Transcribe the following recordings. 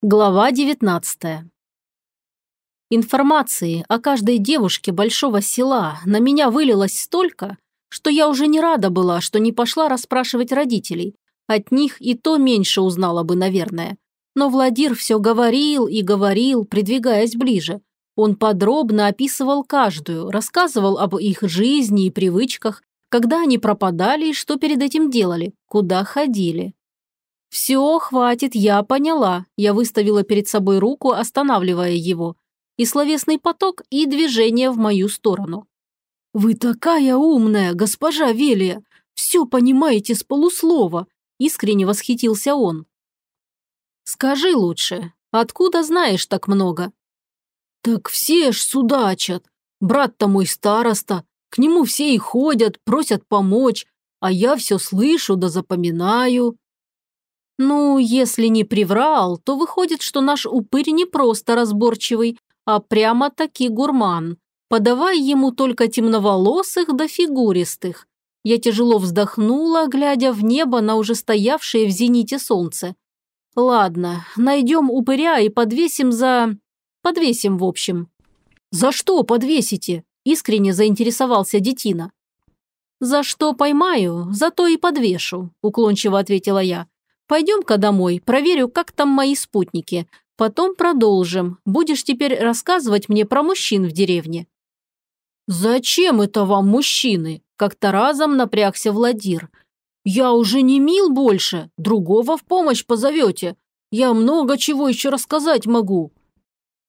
Глава 19 Информации о каждой девушке большого села на меня вылилось столько, что я уже не рада была, что не пошла расспрашивать родителей. От них и то меньше узнала бы, наверное. Но Владир все говорил и говорил, придвигаясь ближе. Он подробно описывал каждую, рассказывал об их жизни и привычках, когда они пропадали и что перед этим делали, куда ходили. «Все, хватит, я поняла». Я выставила перед собой руку, останавливая его. И словесный поток, и движение в мою сторону. «Вы такая умная, госпожа Велия! Все понимаете с полуслова!» Искренне восхитился он. «Скажи лучше, откуда знаешь так много?» «Так все ж судачат. Брат-то мой староста. К нему все и ходят, просят помочь, а я все слышу да запоминаю». Ну, если не приврал, то выходит, что наш упырь не просто разборчивый, а прямо-таки гурман. Подавай ему только темноволосых да фигуристых. Я тяжело вздохнула, глядя в небо на уже стоявшее в зените солнце. Ладно, найдем упыря и подвесим за... Подвесим, в общем. За что подвесите? Искренне заинтересовался детина. «За что поймаю, за то и подвешу», – уклончиво ответила я. Пойдем-ка домой, проверю, как там мои спутники. Потом продолжим. Будешь теперь рассказывать мне про мужчин в деревне». «Зачем это вам мужчины?» – как-то разом напрягся Владир. «Я уже не мил больше, другого в помощь позовете. Я много чего еще рассказать могу».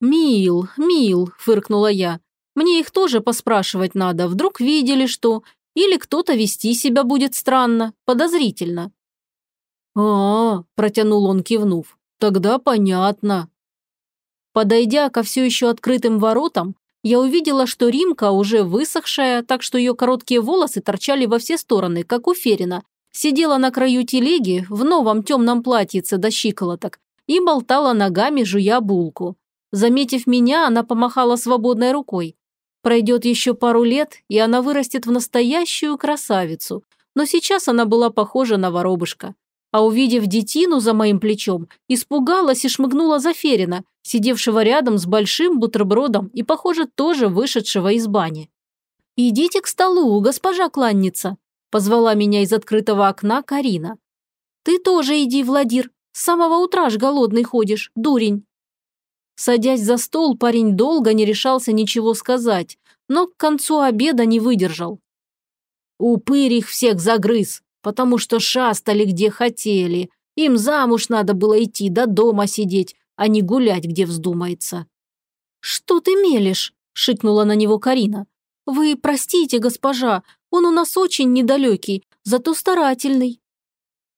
«Мил, мил», – фыркнула я. «Мне их тоже поспрашивать надо, вдруг видели что, или кто-то вести себя будет странно, подозрительно а, протянул он, кивнув. «Тогда понятно». Подойдя ко все еще открытым воротам, я увидела, что Римка уже высохшая, так что ее короткие волосы торчали во все стороны, как у Ферина, сидела на краю телеги в новом темном платьице до щиколоток и болтала ногами, жуя булку. Заметив меня, она помахала свободной рукой. Пройдет еще пару лет, и она вырастет в настоящую красавицу, но сейчас она была похожа на воробушка а увидев детину за моим плечом, испугалась и шмыгнула за Ферина, сидевшего рядом с большим бутербродом и, похоже, тоже вышедшего из бани. «Идите к столу, госпожа кланница», – позвала меня из открытого окна Карина. «Ты тоже иди, Владир, с самого утра ж голодный ходишь, дурень». Садясь за стол, парень долго не решался ничего сказать, но к концу обеда не выдержал. «Упырь их всех загрыз», потому что шастали где хотели. Им замуж надо было идти, до дома сидеть, а не гулять, где вздумается». «Что ты мелешь?» – шикнула на него Карина. «Вы простите, госпожа, он у нас очень недалекий, зато старательный».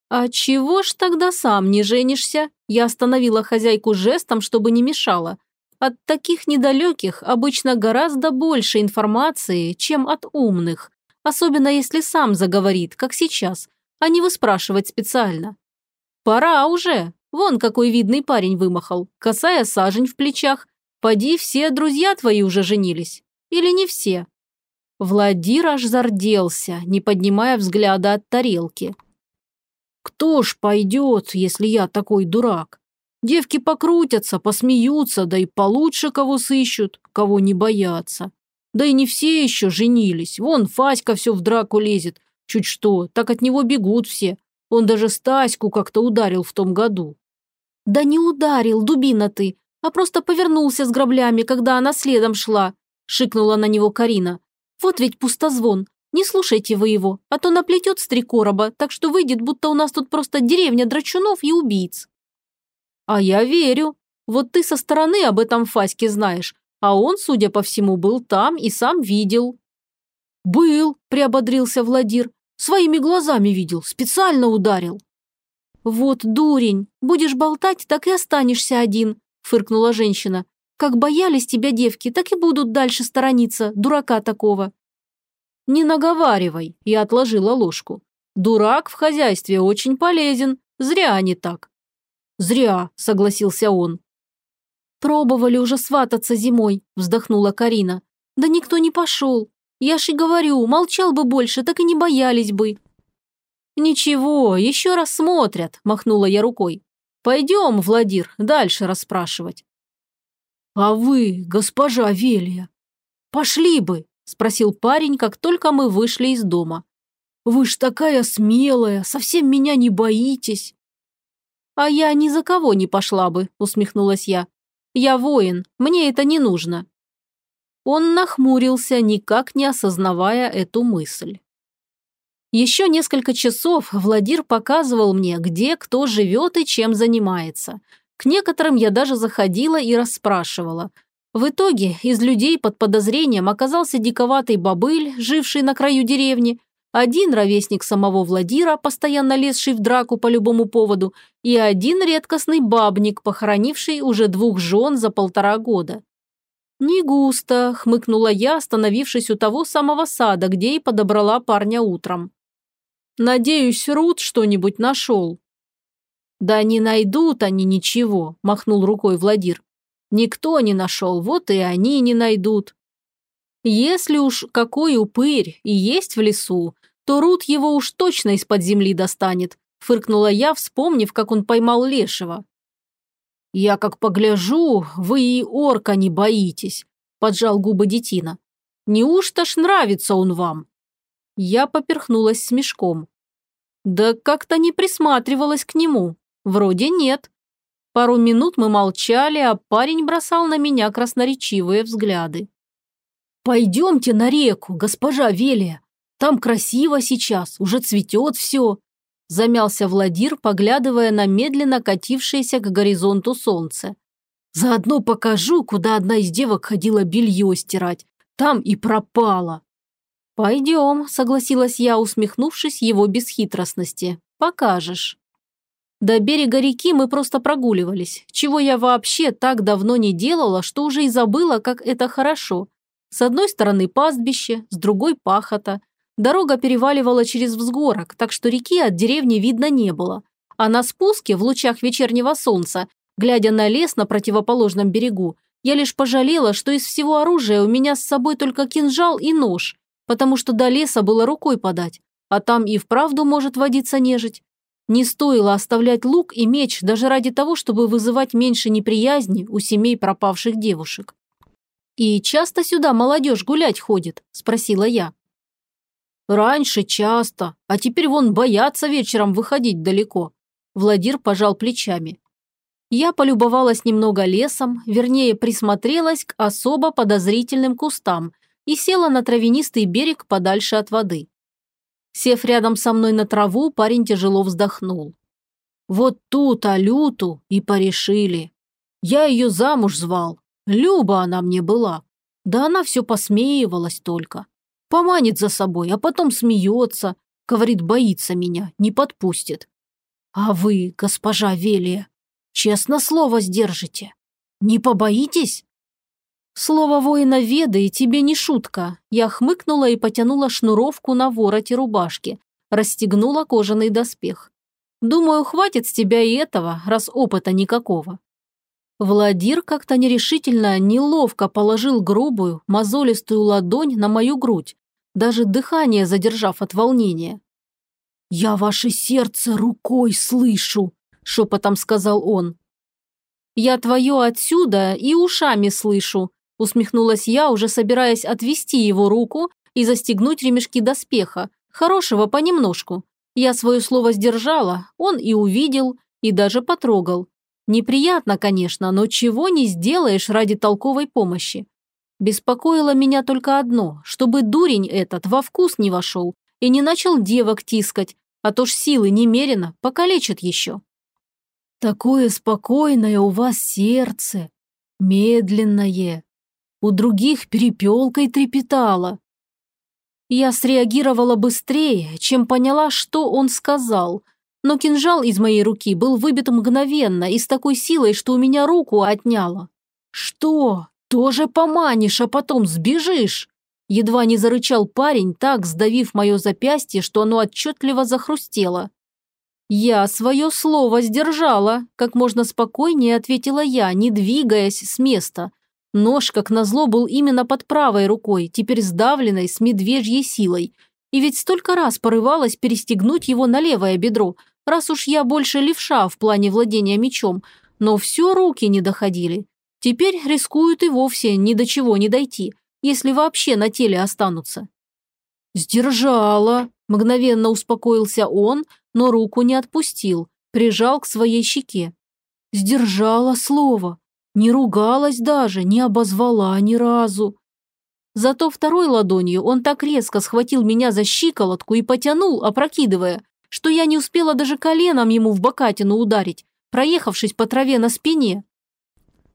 «А чего ж тогда сам не женишься?» Я остановила хозяйку жестом, чтобы не мешала. От таких недалеких обычно гораздо больше информации, чем от умных особенно если сам заговорит, как сейчас, а не выспрашивать специально. Пора уже, вон какой видный парень вымахал, касая сажень в плечах. Поди, все друзья твои уже женились. Или не все? Владир аж зарделся, не поднимая взгляда от тарелки. «Кто ж пойдет, если я такой дурак? Девки покрутятся, посмеются, да и получше кого сыщут, кого не боятся. Да и не все еще женились. Вон Фаська все в драку лезет. Чуть что, так от него бегут все. Он даже Стаську как-то ударил в том году. Да не ударил, дубина ты, а просто повернулся с граблями, когда она следом шла. Шикнула на него Карина. Вот ведь пустозвон. Не слушайте вы его, а то наплетет с три короба, так что выйдет, будто у нас тут просто деревня драчунов и убийц. А я верю. Вот ты со стороны об этом Фаське знаешь, а он, судя по всему, был там и сам видел». «Был», – приободрился Владир. «Своими глазами видел, специально ударил». «Вот дурень, будешь болтать, так и останешься один», – фыркнула женщина. «Как боялись тебя девки, так и будут дальше сторониться, дурака такого». «Не наговаривай», – я отложила ложку. «Дурак в хозяйстве очень полезен, зря они так». «Зря», – согласился он. «Пробовали уже свататься зимой», – вздохнула Карина. «Да никто не пошел. Я ж и говорю, молчал бы больше, так и не боялись бы». «Ничего, еще раз смотрят», – махнула я рукой. Пойдем, Владир, дальше расспрашивать. А вы, госпожа Велия, пошли бы, спросил парень, как только мы вышли из дома. Вы ж такая смелая, совсем меня не боитесь. А я ни за кого не пошла бы, усмехнулась я. Я воин, мне это не нужно. Он нахмурился, никак не осознавая эту мысль. Еще несколько часов Владир показывал мне, где кто живет и чем занимается. К некоторым я даже заходила и расспрашивала. В итоге из людей под подозрением оказался диковатый бобыль, живший на краю деревни, один ровесник самого Владира, постоянно лезший в драку по любому поводу, и один редкостный бабник, похоронивший уже двух жен за полтора года. «Не густо», – хмыкнула я, остановившись у того самого сада, где и подобрала парня утром. «Надеюсь, Рут что-нибудь нашел». «Да не найдут они ничего», – махнул рукой Владир. «Никто не нашел, вот и они не найдут. Если уж какой упырь и есть в лесу, то Рут его уж точно из-под земли достанет», – фыркнула я, вспомнив, как он поймал лешего. «Я как погляжу, вы и орка не боитесь», – поджал губы детина. «Неужто ж нравится он вам?» Я поперхнулась смешком. Да как-то не присматривалась к нему. Вроде нет. Пару минут мы молчали, а парень бросал на меня красноречивые взгляды. «Пойдемте на реку, госпожа Велия. Там красиво сейчас, уже цветет все», замялся Владир, поглядывая на медленно катившееся к горизонту солнце. «Заодно покажу, куда одна из девок ходила белье стирать. Там и пропала». «Пойдем», – согласилась я, усмехнувшись его бесхитростности. «Покажешь». До берега реки мы просто прогуливались, чего я вообще так давно не делала, что уже и забыла, как это хорошо. С одной стороны пастбище, с другой пахота – Дорога переваливала через взгорок, так что реки от деревни видно не было. А на спуске, в лучах вечернего солнца, глядя на лес на противоположном берегу, я лишь пожалела, что из всего оружия у меня с собой только кинжал и нож, потому что до леса было рукой подать, а там и вправду может водиться нежить. Не стоило оставлять лук и меч даже ради того, чтобы вызывать меньше неприязни у семей пропавших девушек. «И часто сюда молодежь гулять ходит?» – спросила я. «Раньше часто, а теперь вон боятся вечером выходить далеко». Владир пожал плечами. Я полюбовалась немного лесом, вернее, присмотрелась к особо подозрительным кустам и села на травянистый берег подальше от воды. Сев рядом со мной на траву, парень тяжело вздохнул. Вот тут Алюту и порешили. Я ее замуж звал. Люба она мне была. Да она все посмеивалась только. Поманит за собой, а потом смеется. Говорит, боится меня, не подпустит. А вы, госпожа Велия, честно слово сдержите. Не побоитесь? Слово воина веды тебе не шутка. Я хмыкнула и потянула шнуровку на вороте рубашки. Расстегнула кожаный доспех. Думаю, хватит с тебя и этого, раз опыта никакого. Владир как-то нерешительно, неловко положил грубую, мозолистую ладонь на мою грудь, даже дыхание задержав от волнения. «Я ваше сердце рукой слышу», – шепотом сказал он. «Я твое отсюда и ушами слышу», – усмехнулась я, уже собираясь отвести его руку и застегнуть ремешки доспеха, хорошего понемножку. Я свое слово сдержала, он и увидел, и даже потрогал. Неприятно, конечно, но чего не сделаешь ради толковой помощи. Беспокоило меня только одно, чтобы дурень этот во вкус не вошел и не начал девок тискать, а то ж силы немерено, покалечит еще. Такое спокойное у вас сердце, медленное. У других перепелкой трепетало. Я среагировала быстрее, чем поняла, что он сказал, но кинжал из моей руки был выбит мгновенно и с такой силой, что у меня руку отняло. Что? Тоже поманишь, а потом сбежишь!» Едва не зарычал парень, так сдавив мое запястье, что оно отчетливо захрустело. «Я свое слово сдержала», – как можно спокойнее ответила я, не двигаясь с места. Нож, как назло, был именно под правой рукой, теперь сдавленной с медвежьей силой. И ведь столько раз порывалась перестегнуть его на левое бедро, раз уж я больше левша в плане владения мечом, но все руки не доходили. Теперь рискуют и вовсе ни до чего не дойти, если вообще на теле останутся. «Сдержала!» – мгновенно успокоился он, но руку не отпустил, прижал к своей щеке. «Сдержала слово, не ругалась даже, не обозвала ни разу. Зато второй ладонью он так резко схватил меня за щиколотку и потянул, опрокидывая, что я не успела даже коленом ему в бокатину ударить, проехавшись по траве на спине.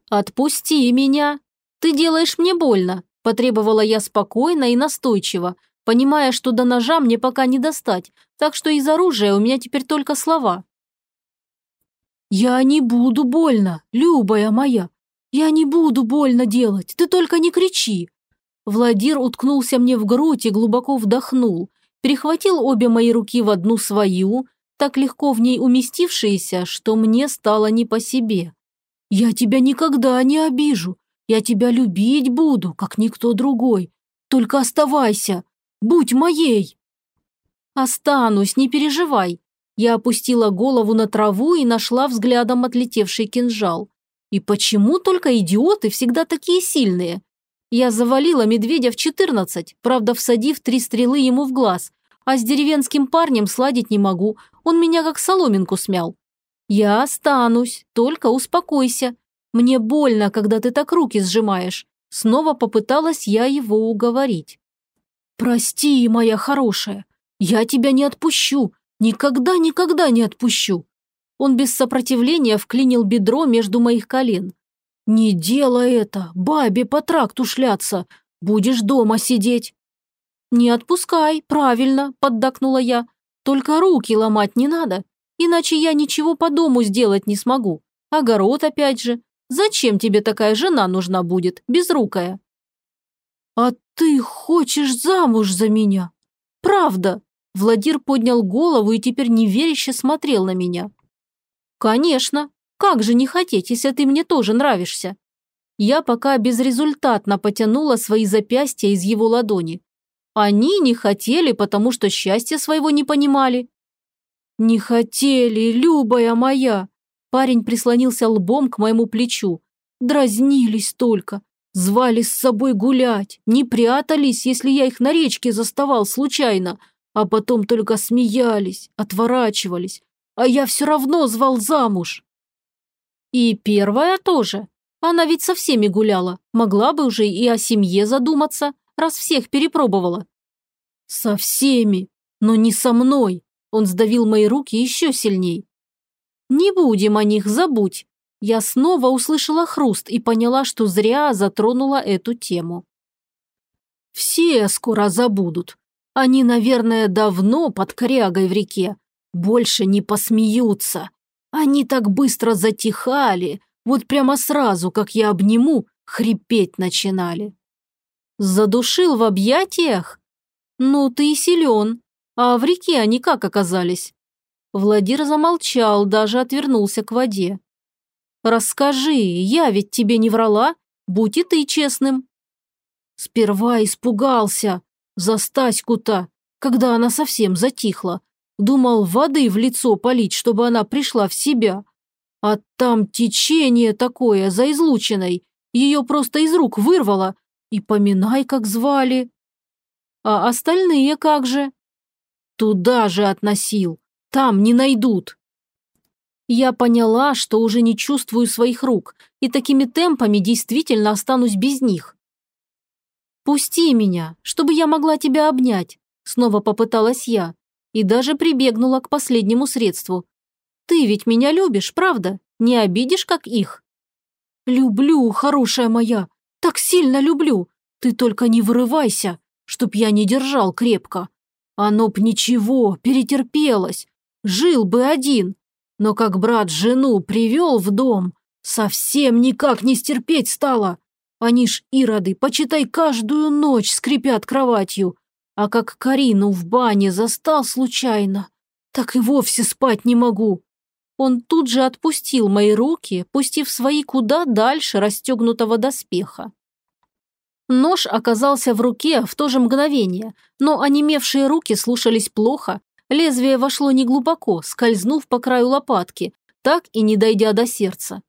«Отпусти меня! Ты делаешь мне больно!» – потребовала я спокойно и настойчиво, понимая, что до ножа мне пока не достать, так что из оружия у меня теперь только слова. «Я не буду больно, любая моя! Я не буду больно делать, ты только не кричи!» Владир уткнулся мне в грудь и глубоко вдохнул, перехватил обе мои руки в одну свою, так легко в ней уместившиеся, что мне стало не по себе. Я тебя никогда не обижу. Я тебя любить буду, как никто другой. Только оставайся. Будь моей. Останусь, не переживай. Я опустила голову на траву и нашла взглядом отлетевший кинжал. И почему только идиоты всегда такие сильные? Я завалила медведя в четырнадцать, правда, всадив три стрелы ему в глаз, а с деревенским парнем сладить не могу, он меня как соломинку смял. «Я останусь, только успокойся. Мне больно, когда ты так руки сжимаешь». Снова попыталась я его уговорить. «Прости, моя хорошая, я тебя не отпущу, никогда-никогда не отпущу». Он без сопротивления вклинил бедро между моих колен. «Не делай это, бабе по тракту шляться, будешь дома сидеть». «Не отпускай, правильно», – поддакнула я. «Только руки ломать не надо, Иначе я ничего по дому сделать не смогу. Огород опять же. Зачем тебе такая жена нужна будет, безрукая?» «А ты хочешь замуж за меня? Правда?» Владир поднял голову и теперь неверяще смотрел на меня. «Конечно. Как же не хотеть, если ты мне тоже нравишься?» Я пока безрезультатно потянула свои запястья из его ладони. Они не хотели, потому что счастья своего не понимали. «Не хотели, любая моя!» Парень прислонился лбом к моему плечу. Дразнились только. Звали с собой гулять, не прятались, если я их на речке заставал случайно, а потом только смеялись, отворачивались, а я все равно звал замуж. И первая тоже. Она ведь со всеми гуляла, могла бы уже и о семье задуматься, раз всех перепробовала. Со всеми, но не со мной. Он сдавил мои руки еще сильней. «Не будем о них, забудь!» Я снова услышала хруст и поняла, что зря затронула эту тему. «Все скоро забудут. Они, наверное, давно под крягой в реке. Больше не посмеются. Они так быстро затихали, вот прямо сразу, как я обниму, хрипеть начинали. Задушил в объятиях? Ну, ты и силен. А в реке они как оказались?» Владир замолчал, даже отвернулся к воде. «Расскажи, я ведь тебе не врала, будь и ты честным». Сперва испугался, за Стаську-то, когда она совсем затихла. Думал, воды в лицо полить, чтобы она пришла в себя. А там течение такое, за излучиной. Ее просто из рук вырвало. И поминай, как звали. А остальные как же? Туда же относил. Там не найдут. Я поняла, что уже не чувствую своих рук, и такими темпами действительно останусь без них. «Пусти меня, чтобы я могла тебя обнять», – снова попыталась я, и даже прибегнула к последнему средству. «Ты ведь меня любишь, правда? Не обидишь, как их?» «Люблю, хорошая моя, так сильно люблю. Ты только не вырывайся, чтоб я не держал крепко. Оно б ничего, перетерпелось. Жил бы один. Но как брат жену привел в дом, совсем никак не стерпеть стало. Они ж, ироды, почитай, каждую ночь скрипят кроватью. А как Карину в бане застал случайно, так и вовсе спать не могу. Он тут же отпустил мои руки, пустив свои куда дальше расстегнутого доспеха. Нож оказался в руке в то же мгновение, но онемевшие руки слушались плохо, Лезвие вошло неглубоко, скользнув по краю лопатки, так и не дойдя до сердца.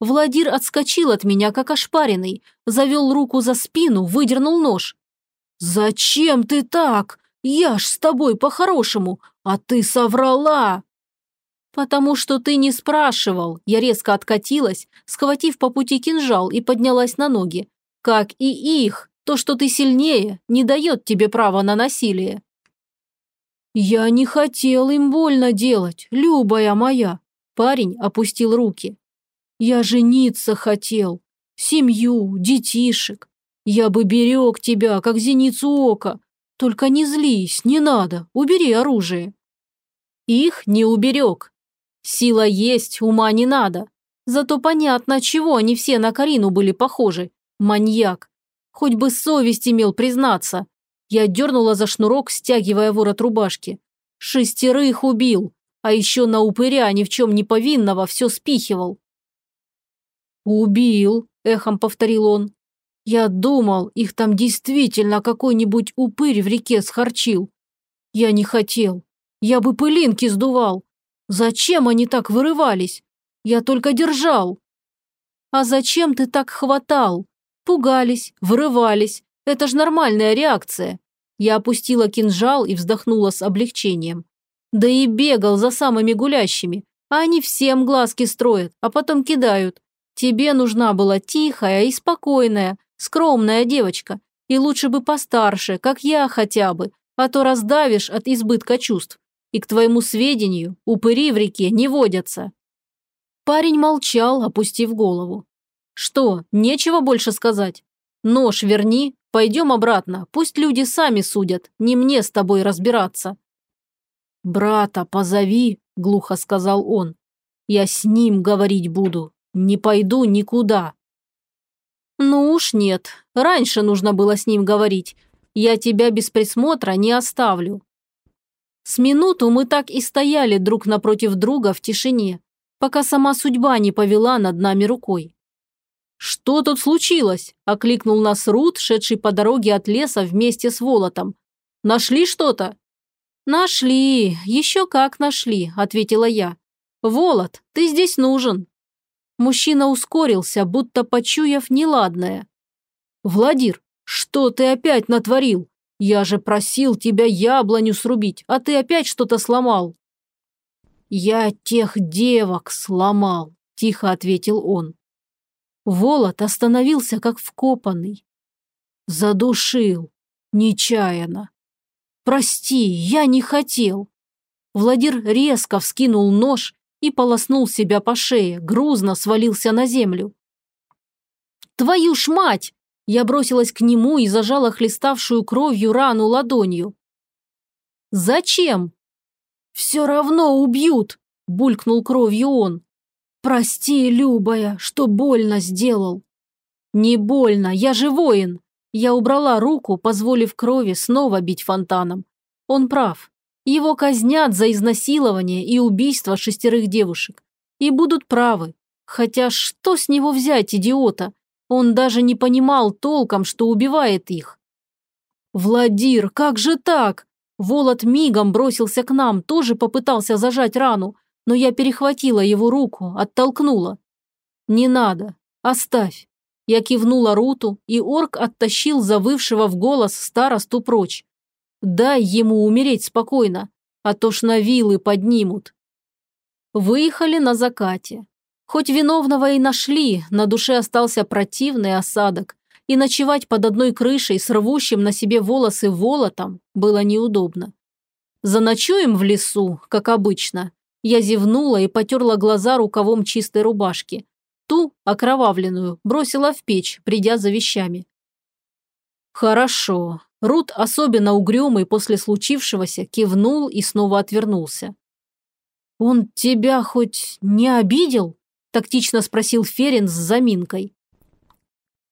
Владир отскочил от меня, как ошпаренный, завел руку за спину, выдернул нож. «Зачем ты так? Я ж с тобой по-хорошему, а ты соврала!» «Потому что ты не спрашивал». Я резко откатилась, схватив по пути кинжал и поднялась на ноги. «Как и их, то, что ты сильнее, не дает тебе права на насилие». «Я не хотел им больно делать, любая моя», Парень опустил руки. «Я жениться хотел. Семью, детишек. Я бы берег тебя, как зеницу ока. Только не злись, не надо, убери оружие». Их не уберег. Сила есть, ума не надо. Зато понятно, чего они все на Карину были похожи. Маньяк. Хоть бы совесть имел признаться. Я дернула за шнурок, стягивая ворот рубашки. Шестерых убил а еще на упыря ни в чем не повинного все спихивал. «Убил», – эхом повторил он. «Я думал, их там действительно какой-нибудь упырь в реке схорчил. Я не хотел. Я бы пылинки сдувал. Зачем они так вырывались? Я только держал». «А зачем ты так хватал? Пугались, вырывались. Это ж нормальная реакция». Я опустила кинжал и вздохнула с облегчением. Да и бегал за самыми гулящими. А они всем глазки строят, а потом кидают. Тебе нужна была тихая и спокойная, скромная девочка. И лучше бы постарше, как я хотя бы, а то раздавишь от избытка чувств. И к твоему сведению, упыри в реке не водятся». Парень молчал, опустив голову. «Что, нечего больше сказать? Нож верни, пойдем обратно, пусть люди сами судят, не мне с тобой разбираться». «Брата позови», – глухо сказал он. «Я с ним говорить буду. Не пойду никуда». «Ну уж нет. Раньше нужно было с ним говорить. Я тебя без присмотра не оставлю». С минуту мы так и стояли друг напротив друга в тишине, пока сама судьба не повела над нами рукой. «Что тут случилось?» – окликнул нас Рут, шедший по дороге от леса вместе с Волотом. «Нашли что-то?» «Нашли, еще как нашли», – ответила я. «Волод, ты здесь нужен». Мужчина ускорился, будто почуяв неладное. «Владир, что ты опять натворил? Я же просил тебя яблоню срубить, а ты опять что-то сломал». «Я тех девок сломал», – тихо ответил он. Волод остановился как вкопанный. Задушил, нечаянно. «Прости, я не хотел». Владир резко вскинул нож и полоснул себя по шее, грузно свалился на землю. «Твою ж мать!» Я бросилась к нему и зажала хлеставшую кровью рану ладонью. «Зачем?» «Все равно убьют!» – булькнул кровью он. «Прости, Любая, что больно сделал». «Не больно, я же воин!» Я убрала руку, позволив крови снова бить фонтаном. Он прав. Его казнят за изнасилование и убийство шестерых девушек. И будут правы. Хотя что с него взять, идиота? Он даже не понимал толком, что убивает их. «Владир, как же так?» Волод мигом бросился к нам, тоже попытался зажать рану, но я перехватила его руку, оттолкнула. «Не надо, оставь. Я кивнула Руту, и орк оттащил завывшего в голос старосту прочь. Дай ему умереть спокойно, а то ж на вилы поднимут. Выехали на закате. Хоть виновного и нашли, на душе остался противный осадок, и ночевать под одной крышей с рвущим на себе волосы волотом было неудобно. Заночуем в лесу, как обычно. Я зевнула и потерла глаза рукавом чистой рубашки. Ту, окровавленную, бросила в печь, придя за вещами. «Хорошо». Рут, особенно угрюмый после случившегося, кивнул и снова отвернулся. «Он тебя хоть не обидел?» – тактично спросил Ферин с заминкой.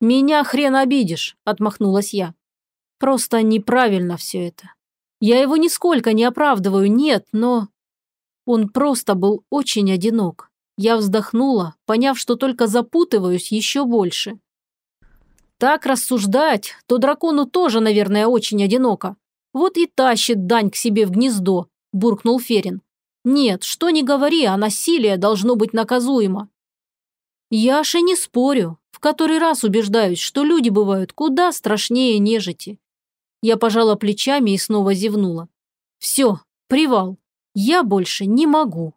«Меня хрен обидишь», – отмахнулась я. «Просто неправильно все это. Я его нисколько не оправдываю, нет, но...» Он просто был очень одинок. Я вздохнула, поняв, что только запутываюсь еще больше. Так рассуждать, то дракону тоже, наверное, очень одиноко. Вот и тащит дань к себе в гнездо, – буркнул Ферин. «Нет, что ни говори, а насилие должно быть наказуемо». «Яша, не спорю. В который раз убеждаюсь, что люди бывают куда страшнее нежити». Я пожала плечами и снова зевнула. «Все, привал. Я больше не могу».